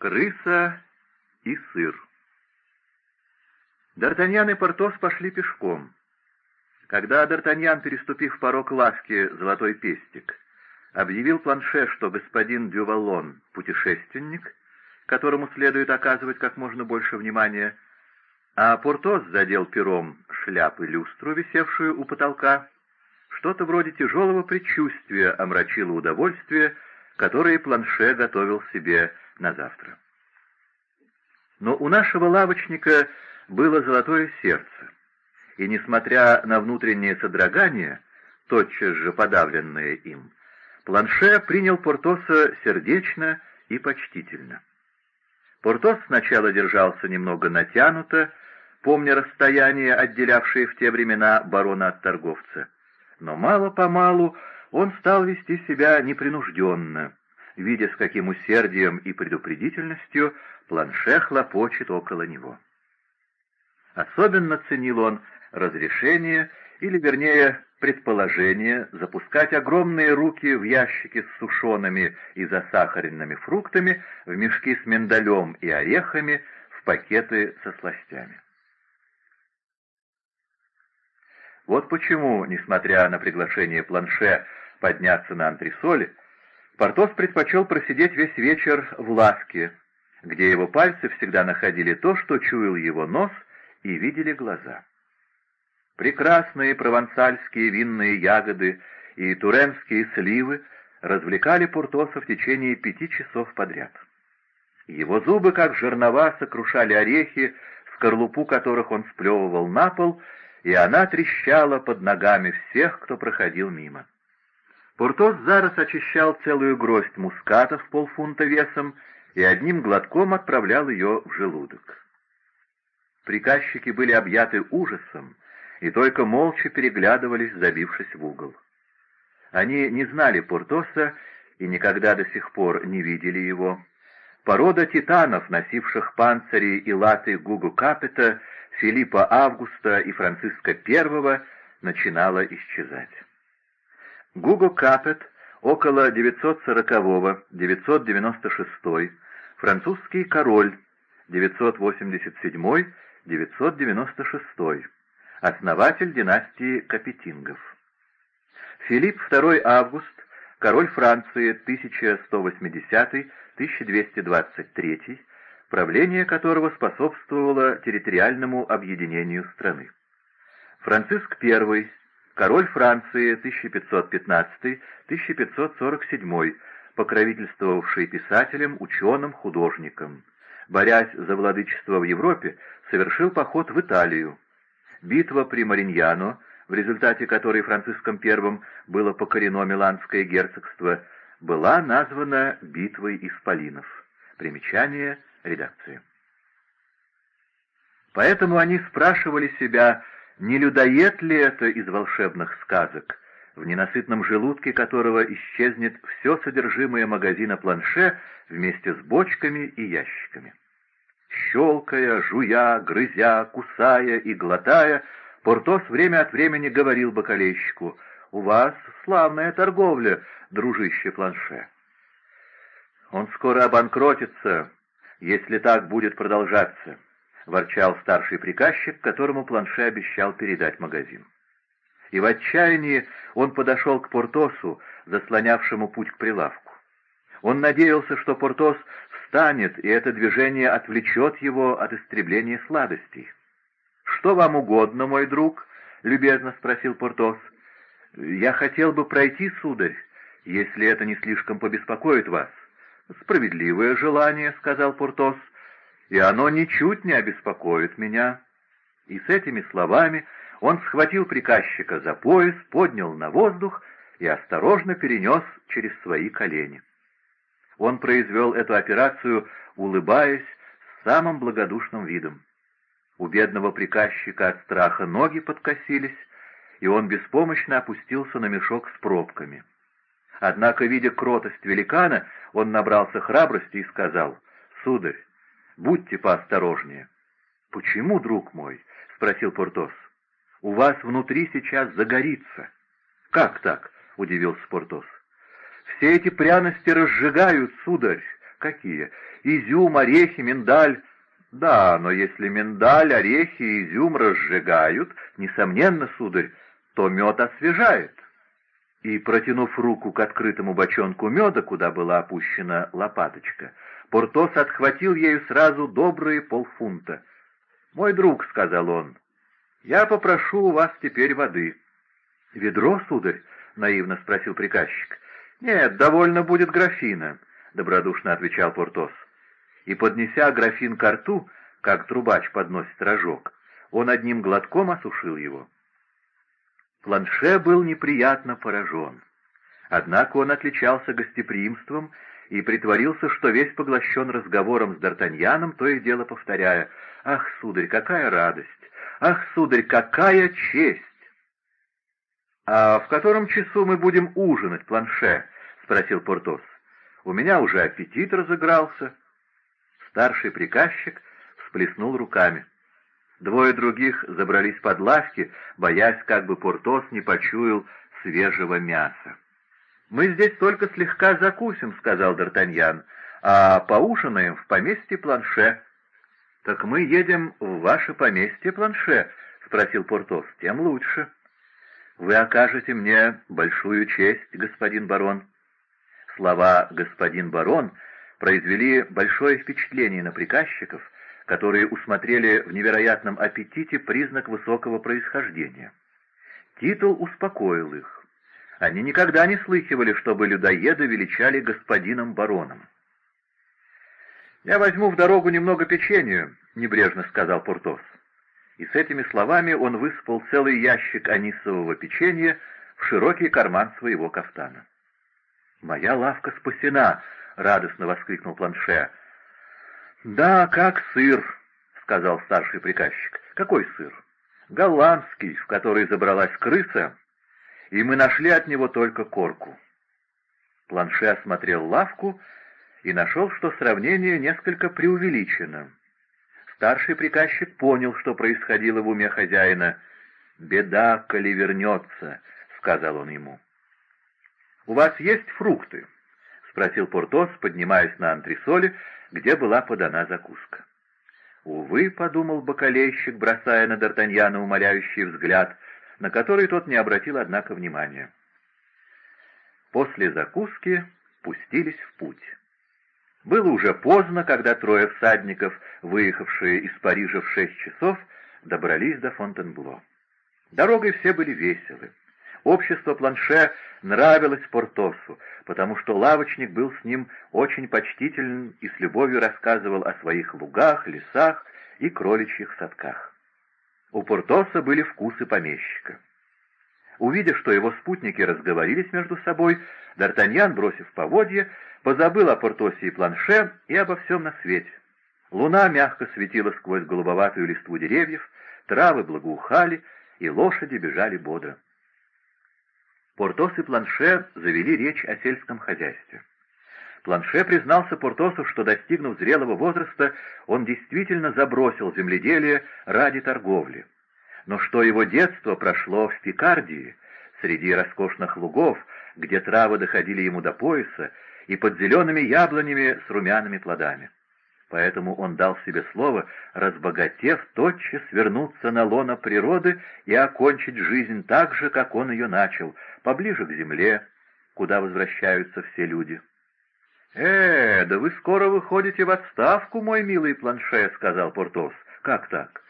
Крыса и сыр. Д'Артаньян и Портос пошли пешком. Когда Д'Артаньян, переступив порог лавки «Золотой пестик», объявил планше, что господин Дювалон — путешественник, которому следует оказывать как можно больше внимания, а Портос задел пером шляпы люстру, висевшую у потолка, что-то вроде тяжелого предчувствия омрачило удовольствие, которое планше готовил себе на завтра. Но у нашего лавочника было золотое сердце, и, несмотря на внутреннее содрогание, тотчас же подавленное им, Планше принял Портоса сердечно и почтительно. Портос сначала держался немного натянуто, помня расстояние, отделявшее в те времена барона от торговца. Но мало-помалу он стал вести себя непринужденно, видя, с каким усердием и предупредительностью планше хлопочет около него. Особенно ценил он разрешение, или, вернее, предположение запускать огромные руки в ящики с сушеными и засахаренными фруктами, в мешки с миндалем и орехами, в пакеты со сластями. Вот почему, несмотря на приглашение планше подняться на антресоли, Портос предпочел просидеть весь вечер в лавке, где его пальцы всегда находили то, что чуял его нос и видели глаза. Прекрасные провансальские винные ягоды и туренские сливы развлекали Пуртоса в течение пяти часов подряд. Его зубы, как жернова, сокрушали орехи, скорлупу которых он сплевывал на пол, и она трещала под ногами всех, кто проходил мимо. Пуртос зараз очищал целую гроздь муската в полфунта весом и одним глотком отправлял ее в желудок. Приказчики были объяты ужасом, и только молча переглядывались, забившись в угол. Они не знали Портоса и никогда до сих пор не видели его. Порода титанов, носивших панцири и латы Гугу Капета, Филиппа Августа и Франциска I, начинала исчезать. Гуго Капет около 940-996, французский король 987-996, основатель династии Капетингов. Филипп II Август, король Франции 1180-1223, правление которого способствовало территориальному объединению страны. Франциск I, король Франции 1515-1547, покровительствовавший писателям, ученым, художникам. Борясь за владычество в Европе, совершил поход в Италию, Битва при Мариньяно, в результате которой Франциском I было покорено Миланское герцогство, была названа «Битвой Исполинов». Примечание редакции. Поэтому они спрашивали себя, не людоед ли это из волшебных сказок, в ненасытном желудке которого исчезнет все содержимое магазина планше вместе с бочками и ящиками. Щелкая, жуя, грызя, кусая и глотая, Портос время от времени говорил бокалейщику, «У вас славная торговля, дружище Планше». «Он скоро обанкротится, если так будет продолжаться», — ворчал старший приказчик, которому Планше обещал передать магазин. И в отчаянии он подошел к Портосу, заслонявшему путь к прилавку. Он надеялся, что Портос встанет, и это движение отвлечет его от истребления сладостей. «Что вам угодно, мой друг?» — любезно спросил Портос. «Я хотел бы пройти, сударь, если это не слишком побеспокоит вас». «Справедливое желание», — сказал Портос, — «и оно ничуть не обеспокоит меня». И с этими словами он схватил приказчика за пояс, поднял на воздух и осторожно перенес через свои колени. Он произвел эту операцию, улыбаясь, с самым благодушным видом. У бедного приказчика от страха ноги подкосились, и он беспомощно опустился на мешок с пробками. Однако, видя кротость великана, он набрался храбрости и сказал, «Сударь, будьте поосторожнее». «Почему, друг мой?» — спросил Портос. «У вас внутри сейчас загорится». «Как так?» — удивился Портос. Все эти пряности разжигают, сударь, «Какие? Изюм, орехи, миндаль». «Да, но если миндаль, орехи и изюм разжигают, несомненно, сударь, то мед освежает». И, протянув руку к открытому бочонку меда, куда была опущена лопаточка, Портос отхватил ею сразу добрые полфунта. «Мой друг», — сказал он, — «я попрошу у вас теперь воды». «Ведро, сударь?» — наивно спросил приказчик. «Нет, довольно будет графина», — добродушно отвечал Портос. И, поднеся графин к рту, как трубач подносит рожок, он одним глотком осушил его. Планше был неприятно поражен. Однако он отличался гостеприимством и притворился, что весь поглощен разговором с Д'Артаньяном, то и дело повторяя «Ах, сударь, какая радость! Ах, сударь, какая честь!» «А в котором часу мы будем ужинать, планше?» — спросил Портос. «У меня уже аппетит разыгрался». Старший приказчик всплеснул руками. Двое других забрались под лавки, боясь, как бы Портос не почуял свежего мяса. «Мы здесь только слегка закусим», — сказал Д'Артаньян, — «а поужинаем в поместье Планше». «Так мы едем в ваше поместье Планше?» — спросил Портос. «Тем лучше». «Вы окажете мне большую честь, господин барон». Слова «господин барон» произвели большое впечатление на приказчиков, которые усмотрели в невероятном аппетите признак высокого происхождения. Титул успокоил их. Они никогда не слыхивали, чтобы людоеда величали господином бароном. «Я возьму в дорогу немного печенью», — небрежно сказал Портос. И с этими словами он высыпал целый ящик анисового печенья в широкий карман своего кафтана. «Моя лавка спасена!» — радостно воскликнул Планше. «Да, как сыр», — сказал старший приказчик. «Какой сыр?» «Голландский, в который забралась крыса и мы нашли от него только корку. Планше осмотрел лавку и нашел, что сравнение несколько преувеличено. Старший приказчик понял, что происходило в уме хозяина. «Беда, коли вернется», — сказал он ему. «У вас есть фрукты?» — спросил Портос, поднимаясь на антресоле, где была подана закуска. «Увы», — подумал бакалейщик, бросая на Д'Артаньяна умоляющий взгляд, на который тот не обратил, однако, внимания. После закуски пустились в путь. Было уже поздно, когда трое всадников, выехавшие из Парижа в шесть часов, добрались до Фонтенбло. Дорогой все были веселы. Общество Планше нравилось Портосу, потому что лавочник был с ним очень почтителен и с любовью рассказывал о своих лугах, лесах и кроличьих садках. У Портоса были вкусы помещика. Увидев, что его спутники разговорились между собой, Д'Артаньян, бросив поводье, позабыл о Портосе и Планше и обо всем на свете. Луна мягко светила сквозь голубоватую листву деревьев, травы благоухали, и лошади бежали бодро. Портос и Планше завели речь о сельском хозяйстве. Планше признался Портосу, что, достигнув зрелого возраста, он действительно забросил земледелие ради торговли, но что его детство прошло в Пикардии, среди роскошных лугов, где травы доходили ему до пояса, и под зелеными яблонями с румяными плодами. Поэтому он дал себе слово, разбогатев, тотчас вернуться на лоно природы и окончить жизнь так же, как он ее начал, поближе к земле, куда возвращаются все люди. «Э, да вы скоро выходите в отставку, мой милый планше», — сказал Портос. «Как так?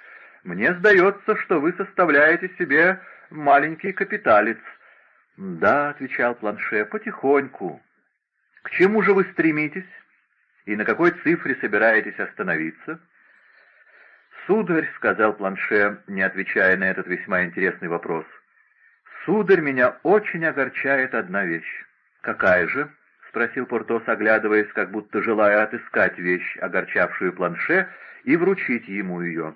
Мне сдается, что вы составляете себе маленький капиталец». «Да», — отвечал планше, — «потихоньку». «К чему же вы стремитесь? И на какой цифре собираетесь остановиться?» «Сударь», — сказал планше, не отвечая на этот весьма интересный вопрос, — «сударь, меня очень огорчает одна вещь». «Какая же?» — спросил Портос, оглядываясь, как будто желая отыскать вещь, огорчавшую планше, и вручить ему ее.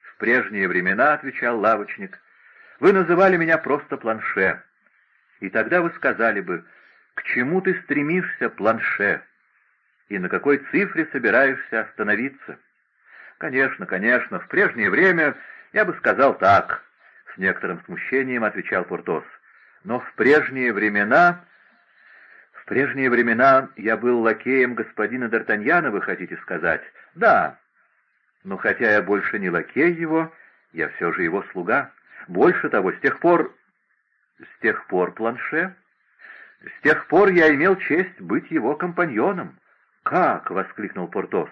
«В прежние времена, — отвечал лавочник, — вы называли меня просто планше, и тогда вы сказали бы, к чему ты стремишься, планше, и на какой цифре собираешься остановиться? Конечно, конечно, в прежнее время я бы сказал так, — с некоторым смущением отвечал Портос, — но в прежние времена прежние времена я был лакеем господина Д'Артаньяна, вы хотите сказать? Да. Но хотя я больше не лакей его, я все же его слуга. Больше того, с тех пор... С тех пор, планше... С тех пор я имел честь быть его компаньоном. «Как?» — воскликнул Портос.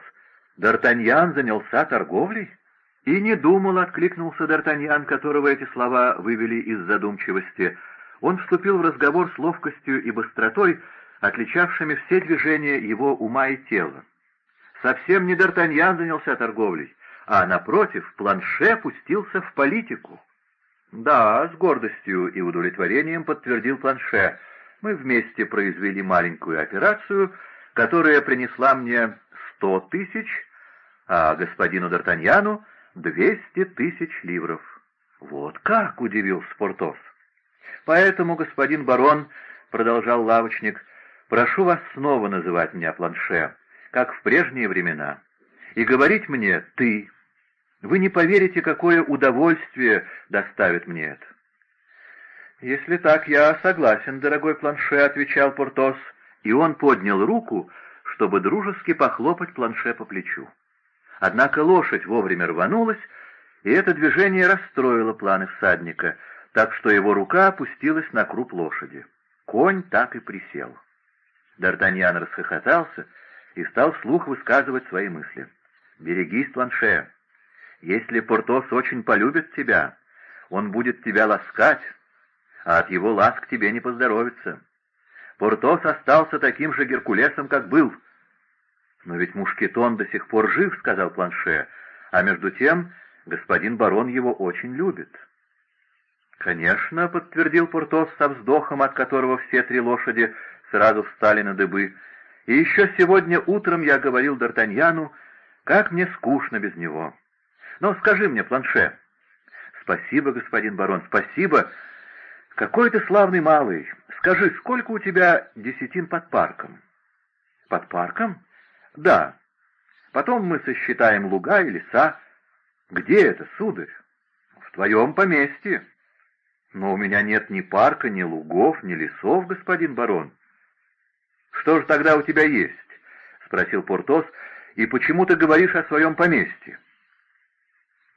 «Д'Артаньян занялся торговлей?» «И не думал», — откликнулся Д'Артаньян, которого эти слова вывели из задумчивости. Он вступил в разговор с ловкостью и быстротой, отличавшими все движения его ума и тела. Совсем не Д'Артаньян занялся торговлей, а, напротив, Планше пустился в политику. «Да», — с гордостью и удовлетворением подтвердил Планше, — «мы вместе произвели маленькую операцию, которая принесла мне сто тысяч, а господину Д'Артаньяну двести тысяч ливров». «Вот как!» — удивился Портос. «Поэтому, господин барон, — продолжал лавочник, — Прошу вас снова называть меня планше, как в прежние времена, и говорить мне «ты». Вы не поверите, какое удовольствие доставит мне это. «Если так, я согласен, дорогой планше», — отвечал Портос, и он поднял руку, чтобы дружески похлопать планше по плечу. Однако лошадь вовремя рванулась, и это движение расстроило планы всадника, так что его рука опустилась на круп лошади. Конь так и присел. Д'Артаньян расхохотался и стал вслух высказывать свои мысли. «Берегись, Планше. Если Портос очень полюбит тебя, он будет тебя ласкать, а от его ласк тебе не поздоровится. Портос остался таким же Геркулесом, как был». «Но ведь Мушкетон до сих пор жив», — сказал Планше, «а между тем господин барон его очень любит». «Конечно», — подтвердил Портос со вздохом, от которого все три лошади сразу встали на дыбы. И еще сегодня утром я говорил Д'Артаньяну, как мне скучно без него. Но скажи мне, планше. Спасибо, господин барон, спасибо. Какой ты славный малый. Скажи, сколько у тебя десятин под парком? Под парком? Да. Потом мы сосчитаем луга и леса. Где это, сударь? В твоем поместье. Но у меня нет ни парка, ни лугов, ни лесов, господин барон. «Что же тогда у тебя есть?» — спросил Портос. «И почему ты говоришь о своем поместье?»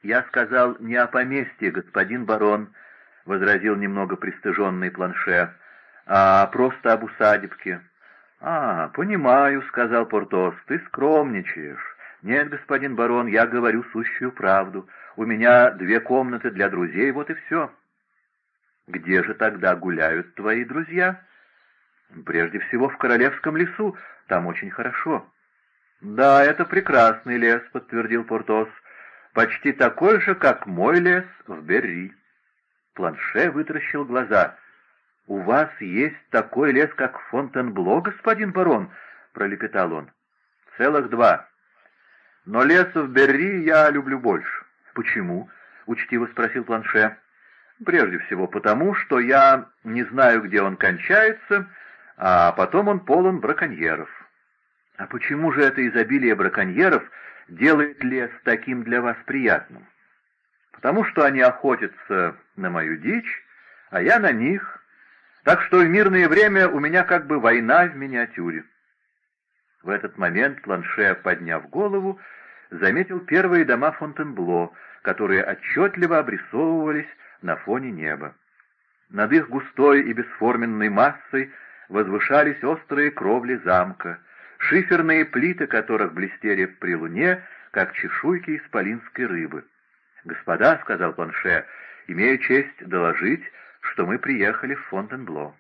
«Я сказал не о поместье, господин барон», — возразил немного пристыженный планше, — «а просто об усадебке». «А, понимаю», — сказал Портос, — «ты скромничаешь». «Нет, господин барон, я говорю сущую правду. У меня две комнаты для друзей, вот и все». «Где же тогда гуляют твои друзья?» Прежде всего в Королевском лесу, там очень хорошо. Да, это прекрасный лес, подтвердил Портос. Почти такой же, как мой лес в Берри. Планше вытаращил глаза. «У вас есть такой лес, как Фонтенбло, господин барон?» — пролепетал он. «Целых два. Но лес в Берри я люблю больше». «Почему?» — учтиво спросил Планше. «Прежде всего потому, что я не знаю, где он кончается, а потом он полон браконьеров. А почему же это изобилие браконьеров делает лес таким для вас приятным? Потому что они охотятся на мою дичь, а я на них, так что в мирное время у меня как бы война в миниатюре. В этот момент Планше, подняв голову, заметил первые дома Фонтенбло, которые отчетливо обрисовывались на фоне неба. Над их густой и бесформенной массой возвышались острые кровли замка, шиферные плиты которых блестели при луне, как чешуйки исполинской рыбы. «Господа», — сказал Планше, — «имею честь доложить, что мы приехали в Фонтенбло».